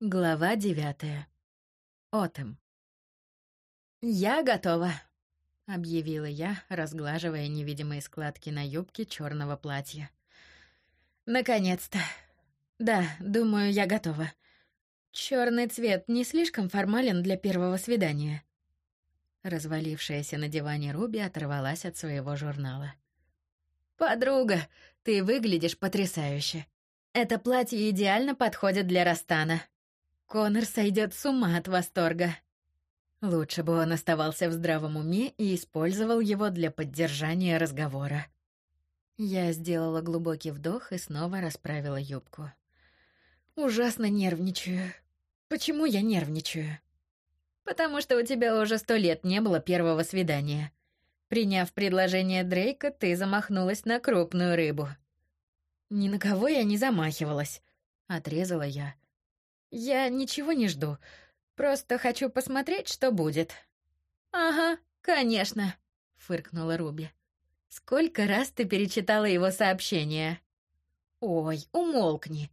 Глава девятая. Отом. «Я готова», — объявила я, разглаживая невидимые складки на юбке черного платья. «Наконец-то. Да, думаю, я готова. Черный цвет не слишком формален для первого свидания». Развалившаяся на диване Руби оторвалась от своего журнала. «Подруга, ты выглядишь потрясающе. Это платье идеально подходит для Растана», Конор сойдет с ума от восторга. Лучше бы он оставался в здравом уме и использовал его для поддержания разговора. Я сделала глубокий вдох и снова расправила юбку. Ужасно нервничаю. Почему я нервничаю? Потому что у тебя уже сто лет не было первого свидания. Приняв предложение Дрейка, ты замахнулась на крупную рыбу. Ни на кого я не замахивалась, отрезала я. Я ничего не жду. Просто хочу посмотреть, что будет. Ага, конечно, фыркнула Руби. Сколько раз ты перечитала его сообщение? Ой, умолкни.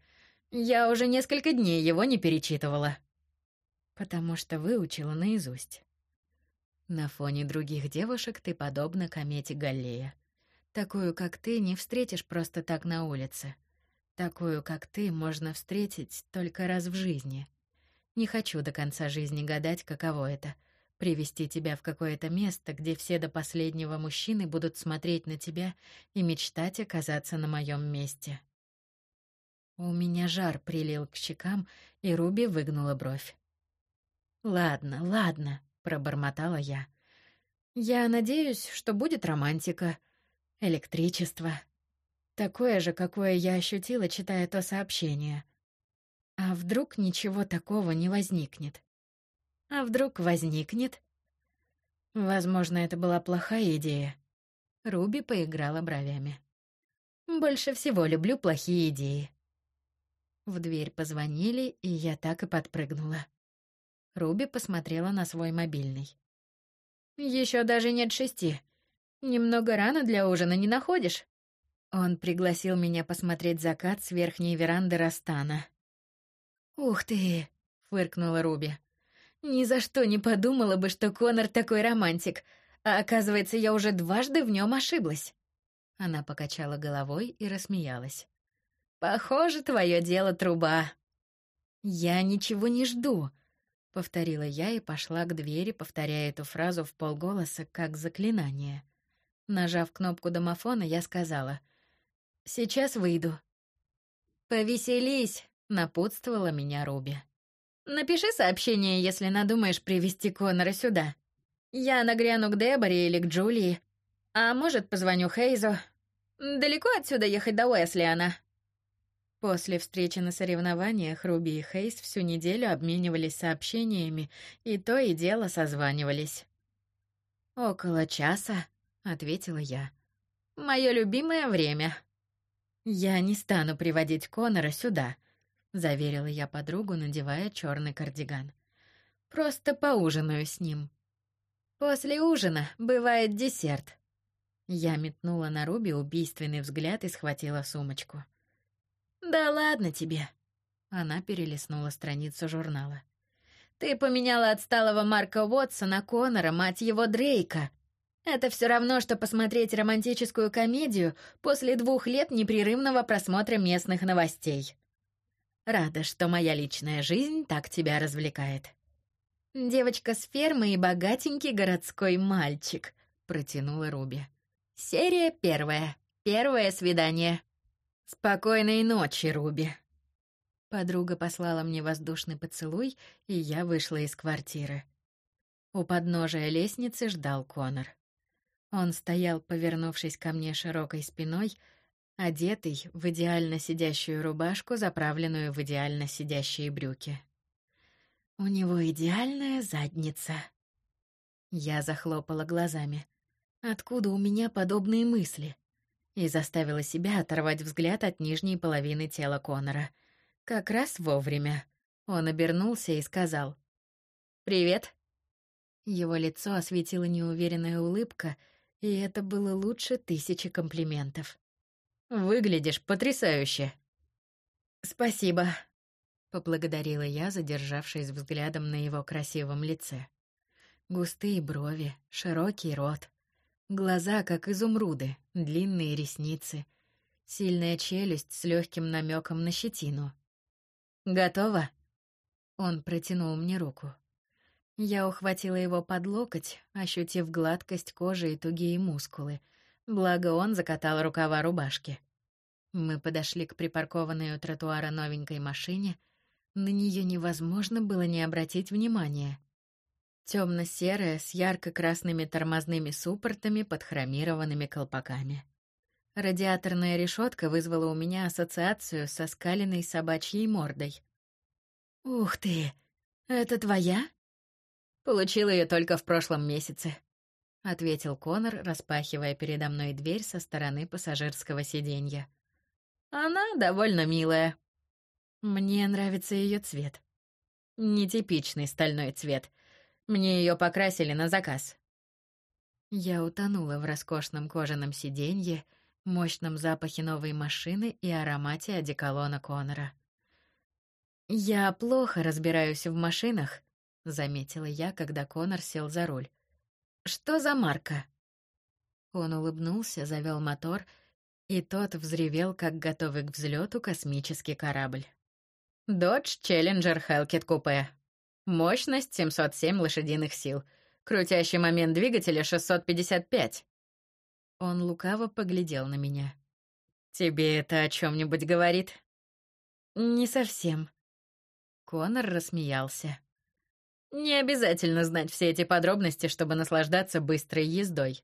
Я уже несколько дней его не перечитывала. Потому что выучила наизусть. На фоне других девушек ты подобна комете Галлея. Такую, как ты, не встретишь просто так на улице. Такую, как ты, можно встретить только раз в жизни. Не хочу до конца жизни гадать, каково это — привести тебя в какое-то место, где все до последнего мужчины будут смотреть на тебя и мечтать оказаться на моем месте. У меня жар прилил к щекам, и Руби выгнула бровь. «Ладно, ладно», — пробормотала я. «Я надеюсь, что будет романтика, электричество, Такое же, какое я ощутила, читая то сообщение. А вдруг ничего такого не возникнет? А вдруг возникнет? Возможно, это была плохая идея. Руби поиграла бровями. Больше всего люблю плохие идеи. В дверь позвонили, и я так и подпрыгнула. Руби посмотрела на свой мобильный. Еще даже нет шести. Немного рано для ужина не находишь? Он пригласил меня посмотреть закат с верхней веранды Растана. «Ух ты!» — фыркнула Руби. «Ни за что не подумала бы, что Конор такой романтик, а оказывается, я уже дважды в нем ошиблась». Она покачала головой и рассмеялась. «Похоже, твое дело труба». «Я ничего не жду», — повторила я и пошла к двери, повторяя эту фразу в полголоса, как заклинание. Нажав кнопку домофона, я сказала — Сейчас выйду. Повеселись, напутствовала меня Руби. Напиши сообщение, если надумаешь привести Конора сюда. Я нагряну к Деборе или к Джулии. А может, позвоню Хейзу. Далеко отсюда ехать до Уэслиана? После встречи на соревнованиях Руби и Хейз всю неделю обменивались сообщениями и то и дело созванивались. «Около часа», — ответила я. «Мое любимое время». «Я не стану приводить Конора сюда», — заверила я подругу, надевая черный кардиган. «Просто поужинаю с ним». «После ужина бывает десерт». Я метнула на Руби убийственный взгляд и схватила сумочку. «Да ладно тебе». Она перелистнула страницу журнала. «Ты поменяла отсталого Марка Уотсона Конора, мать его Дрейка. Это все равно, что посмотреть романтическую комедию после двух лет непрерывного просмотра местных новостей. Рада, что моя личная жизнь так тебя развлекает. Девочка с фермы и богатенький городской мальчик, протянула Руби. Серия первая. Первое свидание. Спокойной ночи, Руби. Подруга послала мне воздушный поцелуй, и я вышла из квартиры. У подножия лестницы ждал Конор. Он стоял, повернувшись ко мне широкой спиной, одетый в идеально сидящую рубашку, заправленную в идеально сидящие брюки. У него идеальная задница. Я захлопала глазами. Откуда у меня подобные мысли? И заставила себя оторвать взгляд от нижней половины тела Конора. Как раз вовремя. Он обернулся и сказал: "Привет". Его лицо осветила неуверенная улыбка, и это было лучше тысячи комплиментов. «Выглядишь потрясающе!» «Спасибо!» поблагодарила я, задержавшись взглядом на его красивом лице. Густые брови, широкий рот, глаза как изумруды, длинные ресницы, сильная челюсть с легким намеком на щетину. Готово? Он протянул мне руку. Я ухватила его под локоть, ощутив гладкость кожи и тугие мускулы. Благо он закатал рукава рубашки. Мы подошли к припаркованной у тротуара новенькой машине. На нее невозможно было не обратить внимания. Темно-серая с ярко-красными тормозными суппортами под хромированными колпаками. Радиаторная решетка вызвала у меня ассоциацию со скаленной собачьей мордой. Ух ты! Это твоя? Получил ее только в прошлом месяце, ответил Конор, распахивая передо мной дверь со стороны пассажирского сиденья. Она довольно милая. Мне нравится ее цвет. Нетипичный стальной цвет. Мне ее покрасили на заказ. Я утонула в роскошном кожаном сиденье, мощном запахе новой машины и аромате одеколона Конора. Я плохо разбираюсь в машинах, заметила я, когда Конор сел за руль. Что за марка? Он улыбнулся, завел мотор, и тот взревел, как готовый к взлету космический корабль. Dodge Challenger Hellcat Coupe. Мощность 707 лошадиных сил. Крутящий момент двигателя 655. Он лукаво поглядел на меня. Тебе это о чем нибудь говорит? Не совсем. Конор рассмеялся. Не обязательно знать все эти подробности, чтобы наслаждаться быстрой ездой.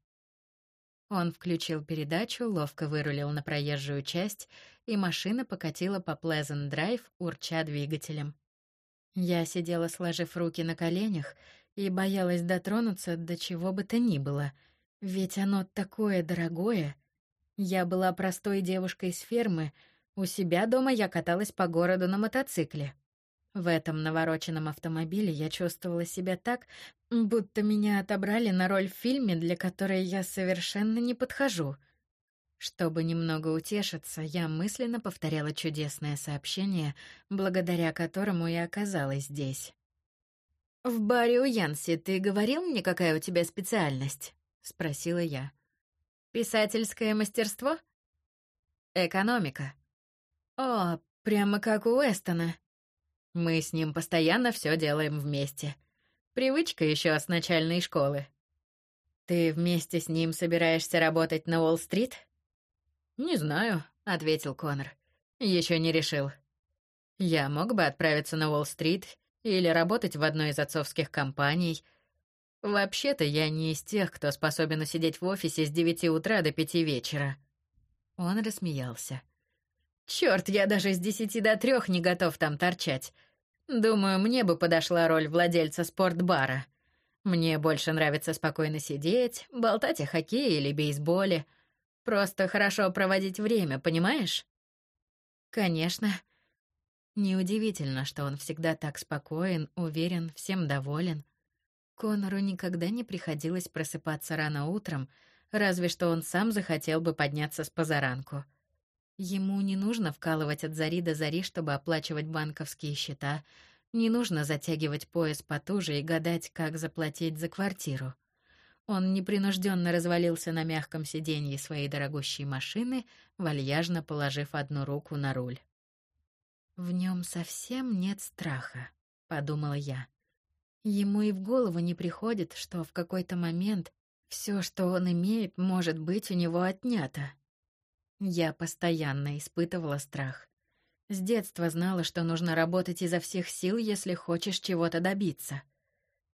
Он включил передачу, ловко вырулил на проезжую часть, и машина покатила по Pleasant Drive, урча двигателем. Я сидела, сложив руки на коленях, и боялась дотронуться до чего бы то ни было, ведь оно такое дорогое. Я была простой девушкой с фермы, у себя дома я каталась по городу на мотоцикле. В этом навороченном автомобиле я чувствовала себя так, будто меня отобрали на роль в фильме, для которой я совершенно не подхожу. Чтобы немного утешиться, я мысленно повторяла чудесное сообщение, благодаря которому я оказалась здесь. В баре у Янси ты говорил мне, какая у тебя специальность? спросила я. Писательское мастерство? Экономика. О, прямо как у Эстона. Мы с ним постоянно все делаем вместе. Привычка еще с начальной школы. Ты вместе с ним собираешься работать на Уолл-стрит? Не знаю, ответил Конор. Еще не решил. Я мог бы отправиться на Уолл-стрит или работать в одной из отцовских компаний. Вообще-то я не из тех, кто способен сидеть в офисе с девяти утра до пяти вечера. Он рассмеялся. Черт, я даже с десяти до трех не готов там торчать. Думаю, мне бы подошла роль владельца спортбара. Мне больше нравится спокойно сидеть, болтать о хоккее или бейсболе. Просто хорошо проводить время, понимаешь? Конечно. Неудивительно, что он всегда так спокоен, уверен, всем доволен. Конору никогда не приходилось просыпаться рано утром, разве что он сам захотел бы подняться с позаранку. Ему не нужно вкалывать от зари до зари, чтобы оплачивать банковские счета, не нужно затягивать пояс потуже и гадать, как заплатить за квартиру. Он непринужденно развалился на мягком сиденье своей дорогущей машины, вальяжно положив одну руку на руль. В нем совсем нет страха, подумала я. Ему и в голову не приходит, что в какой-то момент все, что он имеет, может быть у него отнято. Я постоянно испытывала страх. С детства знала, что нужно работать изо всех сил, если хочешь чего-то добиться.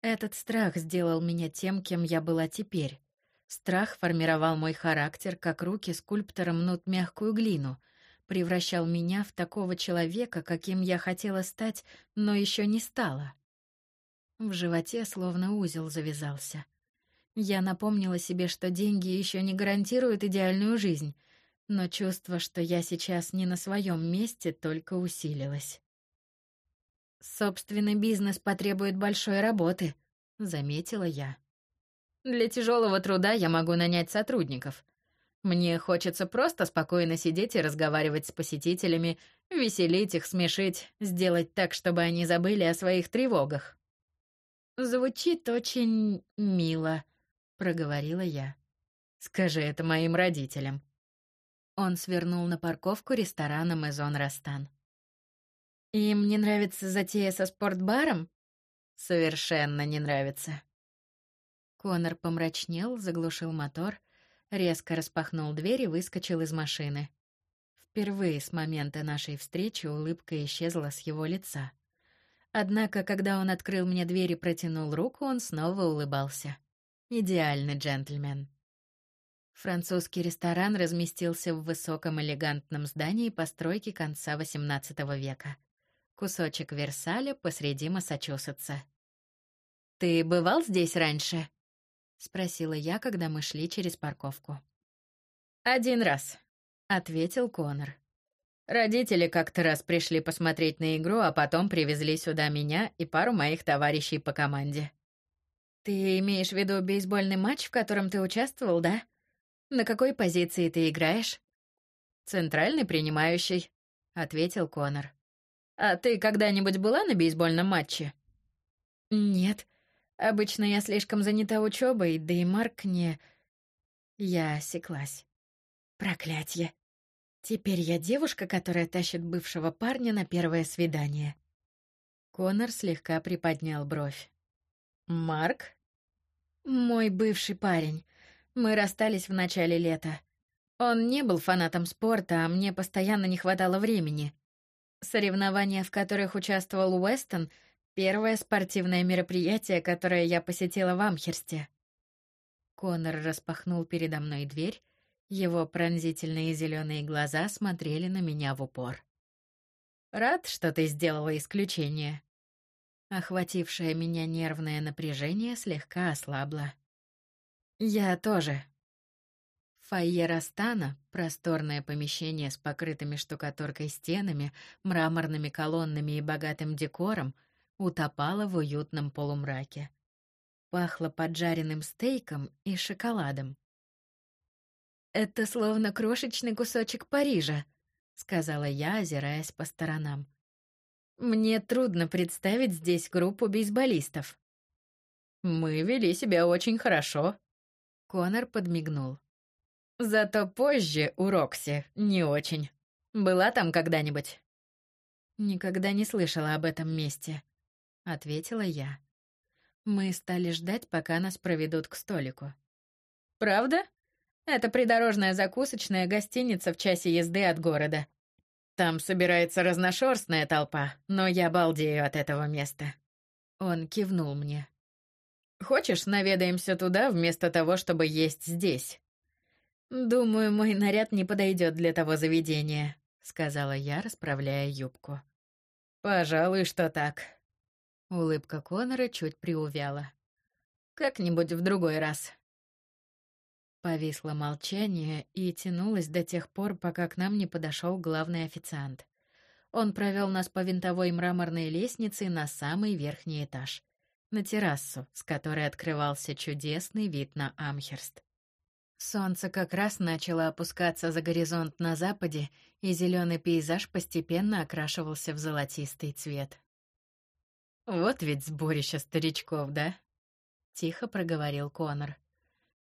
Этот страх сделал меня тем, кем я была теперь. Страх формировал мой характер, как руки скульптора мнут мягкую глину, превращал меня в такого человека, каким я хотела стать, но еще не стала. В животе словно узел завязался. Я напомнила себе, что деньги еще не гарантируют идеальную жизнь, но чувство, что я сейчас не на своем месте, только усилилось. Собственный бизнес потребует большой работы, заметила я. Для тяжелого труда я могу нанять сотрудников. Мне хочется просто спокойно сидеть и разговаривать с посетителями, веселить их, смешить, сделать так, чтобы они забыли о своих тревогах. Звучит очень мило, проговорила я. Скажи это моим родителям. Он свернул на парковку ресторана Мезон Растан. Им не нравится затея со спортбаром? Совершенно не нравится. Конор помрачнел, заглушил мотор, резко распахнул дверь и выскочил из машины. Впервые с момента нашей встречи улыбка исчезла с его лица. Однако, когда он открыл мне дверь и протянул руку, он снова улыбался. Идеальный джентльмен. Французский ресторан разместился в высоком элегантном здании постройки конца XVIII века. Кусочек Версаля посреди Массачусетса. Ты бывал здесь раньше? спросила я, когда мы шли через парковку. Один раз, ответил Конор. Родители как-то раз пришли посмотреть на игру, а потом привезли сюда меня и пару моих товарищей по команде. Ты имеешь в виду бейсбольный матч, в котором ты участвовал, да? На какой позиции ты играешь? Центральный принимающий, ответил Конор. А ты когда-нибудь была на бейсбольном матче? Нет. Обычно я слишком занята учебой, да и Марк не... Я осеклась. Проклятье. Теперь я девушка, которая тащит бывшего парня на первое свидание. Конор слегка приподнял бровь. Марк? Мой бывший парень. Мы расстались в начале лета. Он не был фанатом спорта, а мне постоянно не хватало времени. Соревнования, в которых участвовал Уэстон, первое спортивное мероприятие, которое я посетила в Амхерсте. Конор распахнул передо мной дверь, его пронзительные зеленые глаза смотрели на меня в упор. Рад, что ты сделала исключение. Охватившее меня нервное напряжение слегка ослабло. Я тоже, Фойе Растана, просторное помещение с покрытыми штукатуркой стенами, мраморными колоннами и богатым декором, утопало в уютном полумраке. Пахло поджаренным стейком и шоколадом. Это словно крошечный кусочек Парижа, сказала я, озираясь по сторонам. Мне трудно представить здесь группу бейсболистов. Мы вели себя очень хорошо. Конор подмигнул. Зато позже у Рокси не очень. Была там когда-нибудь? Никогда не слышала об этом месте, ответила я. Мы стали ждать, пока нас проведут к столику. Правда? Это придорожная закусочная гостиница в часе езды от города. Там собирается разношерстная толпа, но я балдею от этого места. Он кивнул мне. Хочешь, наведаемся туда вместо того, чтобы есть здесь? Думаю, мой наряд не подойдет для того заведения, сказала я, расправляя юбку. Пожалуй, что так. Улыбка Конора чуть приувяла. Как-нибудь в другой раз. Повисло молчание и тянулось до тех пор, пока к нам не подошел главный официант. Он провел нас по винтовой мраморной лестнице на самый верхний этаж, на террасу, с которой открывался чудесный вид на Амхерст. Солнце как раз начало опускаться за горизонт на западе, и зеленый пейзаж постепенно окрашивался в золотистый цвет. Вот ведь сборище старичков, да? тихо проговорил Конор.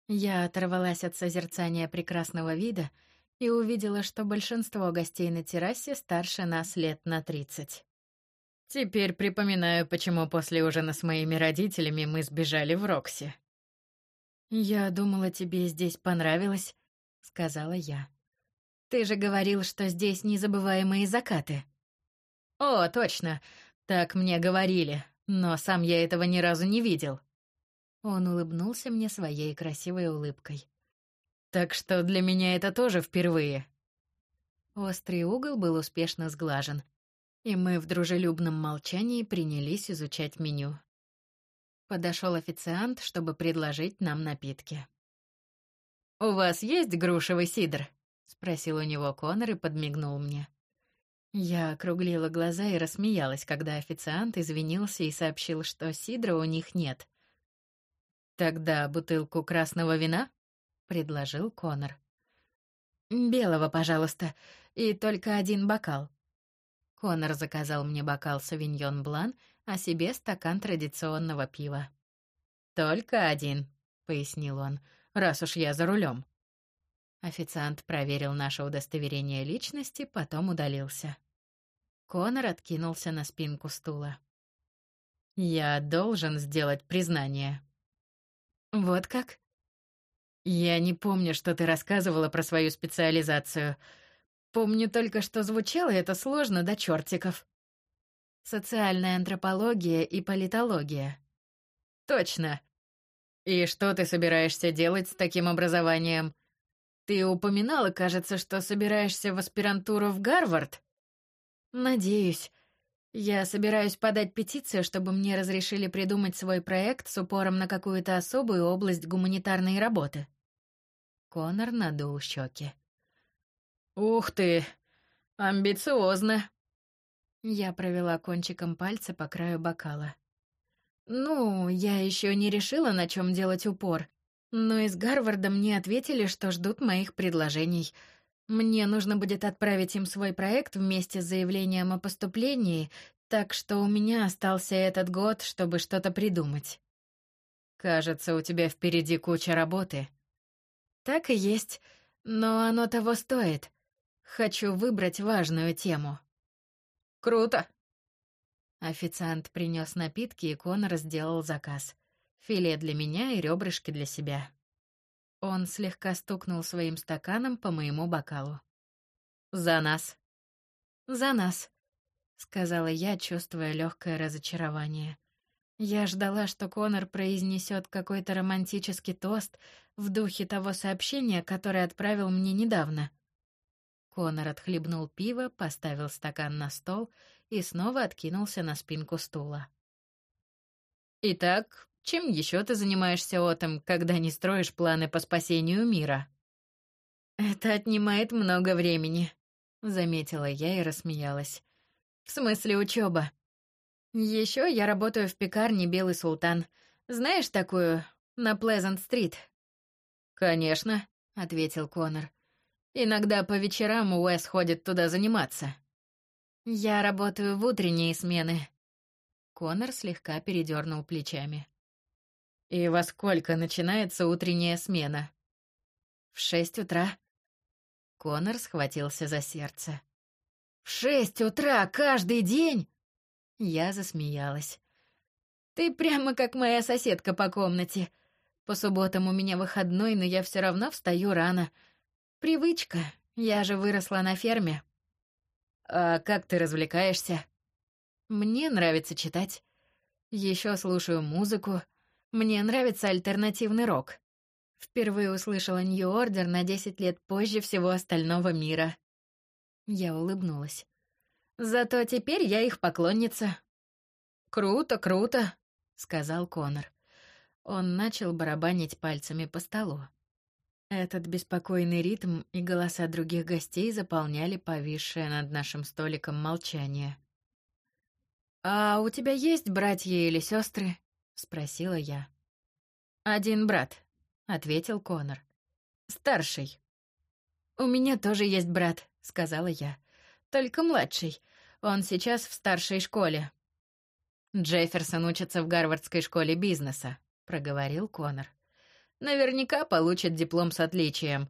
Я оторвалась от созерцания прекрасного вида и увидела, что большинство гостей на террасе старше нас лет на тридцать. Теперь припоминаю, почему после ужина с моими родителями мы сбежали в Рокси. «Я думала, тебе здесь понравилось», — сказала я. «Ты же говорил, что здесь незабываемые закаты». «О, точно, так мне говорили, но сам я этого ни разу не видел». Он улыбнулся мне своей красивой улыбкой. «Так что для меня это тоже впервые». Острый угол был успешно сглажен, и мы в дружелюбном молчании принялись изучать меню. Подошел официант, чтобы предложить нам напитки. «У вас есть грушевый сидр?» — спросил у него Конор и подмигнул мне. Я округлила глаза и рассмеялась, когда официант извинился и сообщил, что сидра у них нет. «Тогда бутылку красного вина?» — предложил Конор. Белого, пожалуйста, и только один бокал. Конор заказал мне бокал савиньон блан, а себе стакан традиционного пива. Только один, пояснил он, раз уж я за рулем. Официант проверил наше удостоверение личности, потом удалился. Конор откинулся на спинку стула. Я должен сделать признание. Вот как? Я не помню, что ты рассказывала про свою специализацию. Помню только, что звучало это сложно до чертиков. Социальная антропология и политология. Точно. И что ты собираешься делать с таким образованием? Ты упоминала, кажется, что собираешься в аспирантуру в Гарвард? Надеюсь. Я собираюсь подать петицию, чтобы мне разрешили придумать свой проект с упором на какую-то особую область гуманитарной работы. Конор надул щеки. Ух ты, амбициозно. Я провела кончиком пальца по краю бокала. Ну, я еще не решила, на чем делать упор. Но из Гарварда мне ответили, что ждут моих предложений. Мне нужно будет отправить им свой проект вместе с заявлением о поступлении, так что у меня остался этот год, чтобы что-то придумать. Кажется, у тебя впереди куча работы. Так и есть, но оно того стоит. Хочу выбрать важную тему. Круто. Официант принес напитки, и Конор сделал заказ. Филе для меня и ребрышки для себя. Он слегка стукнул своим стаканом по моему бокалу. За нас. За нас, сказала я, чувствуя легкое разочарование. Я ждала, что Конор произнесет какой-то романтический тост в духе того сообщения, которое отправил мне недавно. Конор отхлебнул пиво, поставил стакан на стол и снова откинулся на спинку стула. Итак, чем еще ты занимаешься, Отом, когда не строишь планы по спасению мира? Это отнимает много времени, заметила я и рассмеялась. В смысле учеба. Еще я работаю в пекарне Белый Султан. Знаешь такую на Плезант-стрит? Конечно, ответил Конор. Иногда по вечерам Уэс ходит туда заниматься. Я работаю в утренние смены. Конор слегка передернул плечами. И во сколько начинается утренняя смена? В шесть утра. Конор схватился за сердце. В шесть утра каждый день? Я засмеялась. Ты прямо как моя соседка по комнате. По субботам у меня выходной, но я все равно встаю рано. Привычка. Я же выросла на ферме. А как ты развлекаешься? Мне нравится читать. Еще слушаю музыку. Мне нравится альтернативный рок. Впервые услышала Order на 10 лет позже всего остального мира. Я улыбнулась. Зато теперь я их поклонница. Круто, круто, сказал Конор. Он начал барабанить пальцами по столу. Этот беспокойный ритм и голоса других гостей заполняли повисшее над нашим столиком молчание. А у тебя есть братья или сестры? спросила я. Один брат, ответил Конор. Старший. У меня тоже есть брат, сказала я. Только младший. Он сейчас в старшей школе. Джефферсон учится в Гарвардской школе бизнеса, проговорил Конор. Наверняка получит диплом с отличием.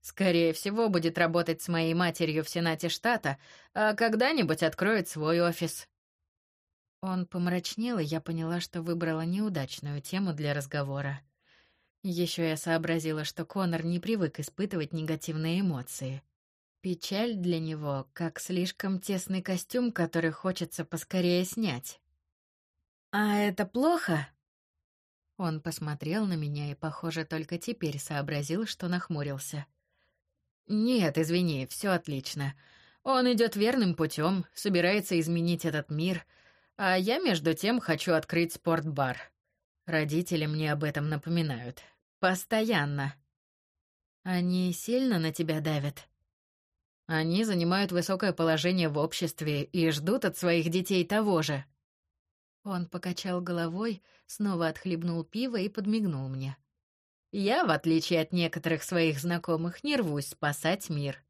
Скорее всего, будет работать с моей матерью в Сенате штата, а когда-нибудь откроет свой офис. Он помрачнел, и я поняла, что выбрала неудачную тему для разговора. Еще я сообразила, что Конор не привык испытывать негативные эмоции. Печаль для него как слишком тесный костюм, который хочется поскорее снять. А это плохо? Он посмотрел на меня и, похоже, только теперь сообразил, что нахмурился. Нет, извини, все отлично. Он идет верным путем, собирается изменить этот мир. А я, между тем, хочу открыть спортбар. Родители мне об этом напоминают. Постоянно. Они сильно на тебя давят? Они занимают высокое положение в обществе и ждут от своих детей того же. Он покачал головой, снова отхлебнул пиво и подмигнул мне. Я, в отличие от некоторых своих знакомых, не рвусь спасать мир.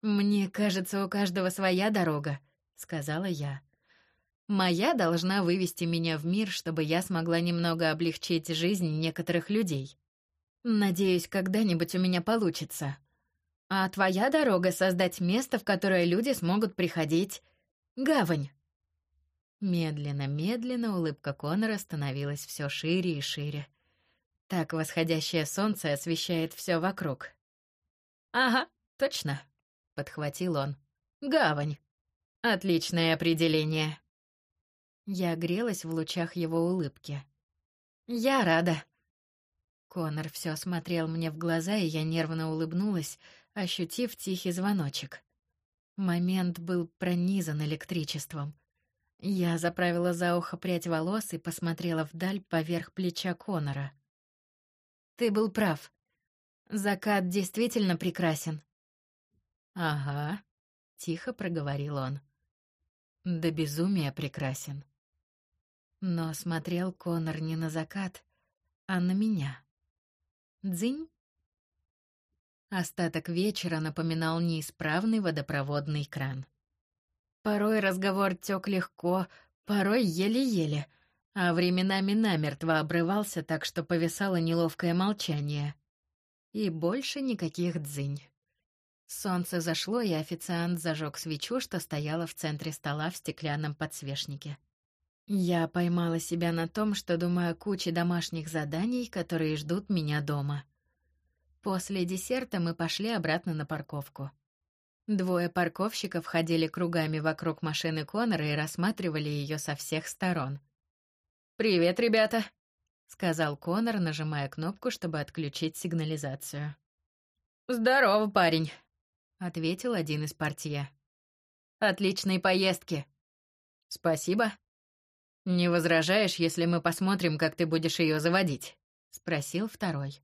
Мне кажется, у каждого своя дорога, сказала я. Моя должна вывести меня в мир, чтобы я смогла немного облегчить жизнь некоторых людей. Надеюсь, когда-нибудь у меня получится. А твоя дорога — создать место, в которое люди смогут приходить. Гавань. Медленно-медленно улыбка Конора становилась все шире и шире. Так восходящее солнце освещает все вокруг. «Ага, точно», — подхватил он. «Гавань. Отличное определение». Я грелась в лучах его улыбки. «Я рада». Конор все смотрел мне в глаза, и я нервно улыбнулась, ощутив тихий звоночек. Момент был пронизан электричеством. Я заправила за ухо прядь волос и посмотрела вдаль поверх плеча Конора. Ты был прав. Закат действительно прекрасен. Ага, тихо проговорил он. Да безумия прекрасен. Но смотрел Конор не на закат, а на меня. Дзынь. Остаток вечера напоминал неисправный водопроводный кран. Порой разговор тек легко, порой еле-еле, а временами намертво обрывался так, что повисало неловкое молчание. И больше никаких дзынь. Солнце зашло, и официант зажег свечу, что стояла в центре стола в стеклянном подсвечнике. Я поймала себя на том, что думаю о куче домашних заданий, которые ждут меня дома. После десерта мы пошли обратно на парковку. Двое парковщиков ходили кругами вокруг машины Конора и рассматривали ее со всех сторон. «Привет, ребята», — сказал Конор, нажимая кнопку, чтобы отключить сигнализацию. «Здорово, парень», — ответил один из партия. «Отличной поездки». «Спасибо». «Не возражаешь, если мы посмотрим, как ты будешь ее заводить?» — спросил второй.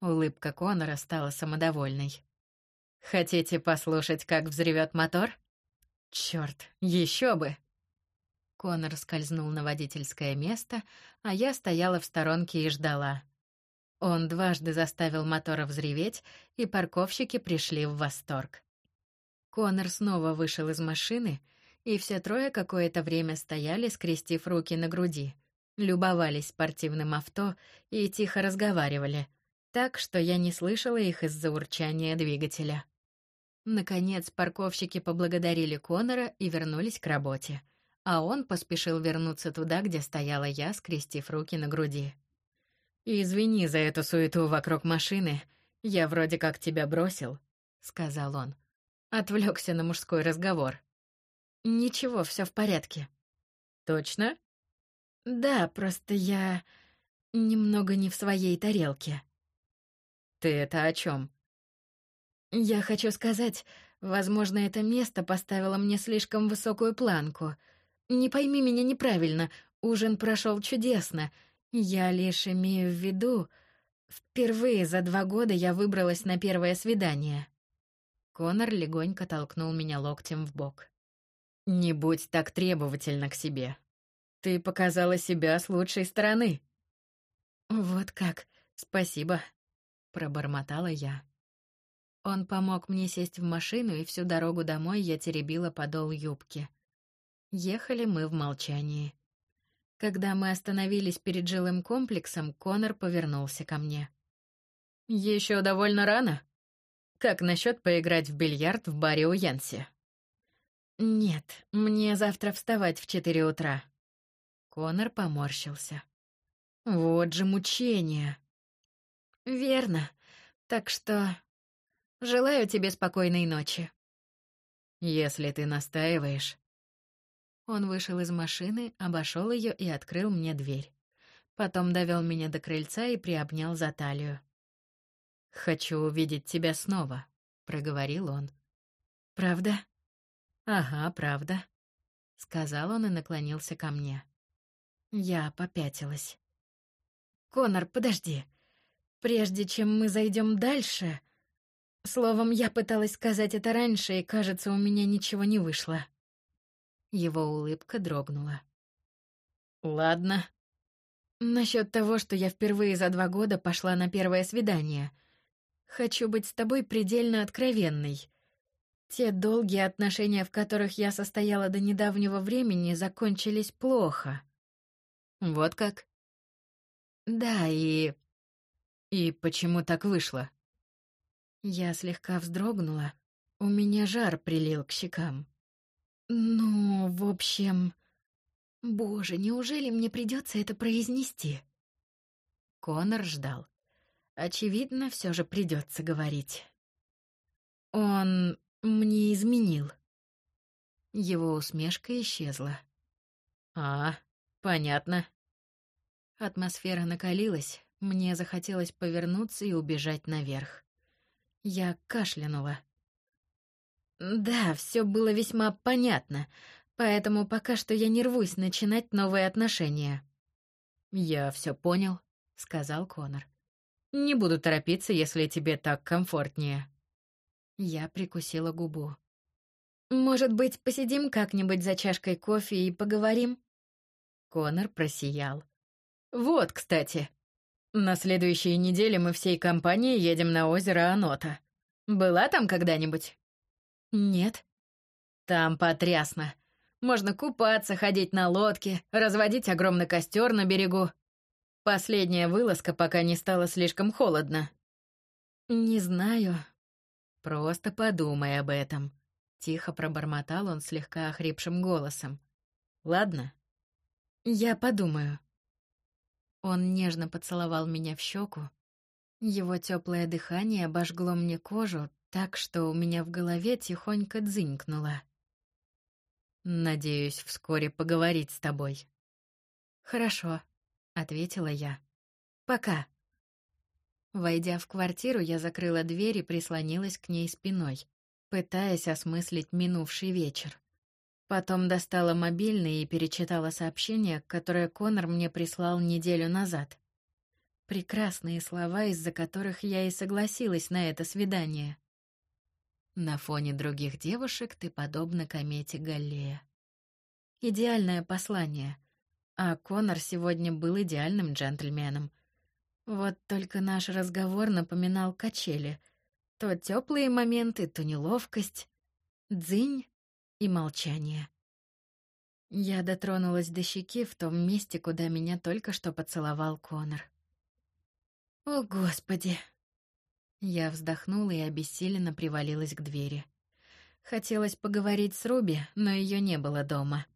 Улыбка Конора стала самодовольной. Хотите послушать, как взревет мотор? Черт, еще бы! Конор скользнул на водительское место, а я стояла в сторонке и ждала. Он дважды заставил мотор взреветь, и парковщики пришли в восторг. Конор снова вышел из машины, и все трое какое-то время стояли, скрестив руки на груди, любовались спортивным авто и тихо разговаривали, так что я не слышала их из-за урчания двигателя. Наконец парковщики поблагодарили Конора и вернулись к работе, а он поспешил вернуться туда, где стояла я, скрестив руки на груди. «Извини за эту суету вокруг машины. Я вроде как тебя бросил», — сказал он. Отвлекся на мужской разговор. «Ничего, все в порядке». «Точно?» «Да, просто я немного не в своей тарелке». «Ты это о чем? Я хочу сказать, возможно, это место поставило мне слишком высокую планку. Не пойми меня неправильно, ужин прошел чудесно. Я лишь имею в виду, впервые за два года я выбралась на первое свидание. Конор легонько толкнул меня локтем в бок. Не будь так требовательна к себе. Ты показала себя с лучшей стороны. Вот как. Спасибо, пробормотала я. Он помог мне сесть в машину, и всю дорогу домой я теребила подол юбки. Ехали мы в молчании. Когда мы остановились перед жилым комплексом, Конор повернулся ко мне. Еще довольно рано. Как насчет поиграть в бильярд в баре у Янси? Нет, мне завтра вставать в четыре утра. Конор поморщился. Вот же мучение. Верно. Так что Желаю тебе спокойной ночи. Если ты настаиваешь. Он вышел из машины, обошел ее и открыл мне дверь. Потом довел меня до крыльца и приобнял за талию. Хочу увидеть тебя снова, проговорил он. Правда? Ага, правда, сказал он и наклонился ко мне. Я попятилась. Конор, подожди. Прежде чем мы зайдем дальше, Словом, я пыталась сказать это раньше, и, кажется, у меня ничего не вышло. Его улыбка дрогнула. Ладно. Насчет того, что я впервые за два года пошла на первое свидание. Хочу быть с тобой предельно откровенной. Те долгие отношения, в которых я состояла до недавнего времени, закончились плохо. Вот как? Да, и... И почему так вышло? Я слегка вздрогнула. У меня жар прилил к щекам. Ну, в общем... Боже, неужели мне придется это произнести? Конор ждал. Очевидно, все же придется говорить. Он мне изменил. Его усмешка исчезла. А, понятно. Атмосфера накалилась, мне захотелось повернуться и убежать наверх. Я кашлянула. Да, все было весьма понятно, поэтому пока что я не рвусь начинать новые отношения. Я все понял, сказал Конор. Не буду торопиться, если тебе так комфортнее. Я прикусила губу. Может быть, посидим как-нибудь за чашкой кофе и поговорим? Конор просиял. Вот, кстати, на следующей неделе мы всей компанией едем на озеро Анота. Была там когда-нибудь? Нет. Там потрясно. Можно купаться, ходить на лодке, разводить огромный костер на берегу. Последняя вылазка, пока не стало слишком холодно. Не знаю, Просто подумай об этом. Тихо пробормотал он слегка охрипшим голосом. Ладно? Я подумаю. Он нежно поцеловал меня в щеку. Его теплое дыхание обожгло мне кожу так, что у меня в голове тихонько дзынькнуло. Надеюсь, вскоре поговорить с тобой. Хорошо, ответила я. Пока. Войдя в квартиру, я закрыла дверь и прислонилась к ней спиной, пытаясь осмыслить минувший вечер. Потом достала мобильный и перечитала сообщение, которое Конор мне прислал неделю назад. Прекрасные слова, из-за которых я и согласилась на это свидание. На фоне других девушек ты подобна комете Галлея. Идеальное послание. А Конор сегодня был идеальным джентльменом. Вот только наш разговор напоминал качели. То теплые моменты, то неловкость, дзынь и молчание. Я дотронулась до щеки в том месте, куда меня только что поцеловал Конор. О, господи. Я вздохнула и обессиленно привалилась к двери. Хотелось поговорить с Руби, но ее не было дома.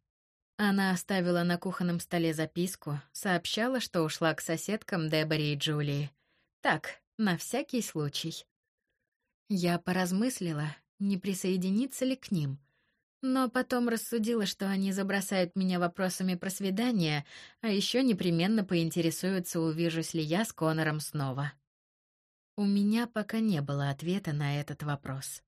Она оставила на кухонном столе записку, сообщала, что ушла к соседкам Деборе и Джулии. Так, на всякий случай. Я поразмыслила, не присоединиться ли к ним, но потом рассудила, что они забросают меня вопросами про свидание, а еще непременно поинтересуются, увижусь ли я с Конором снова. У меня пока не было ответа на этот вопрос.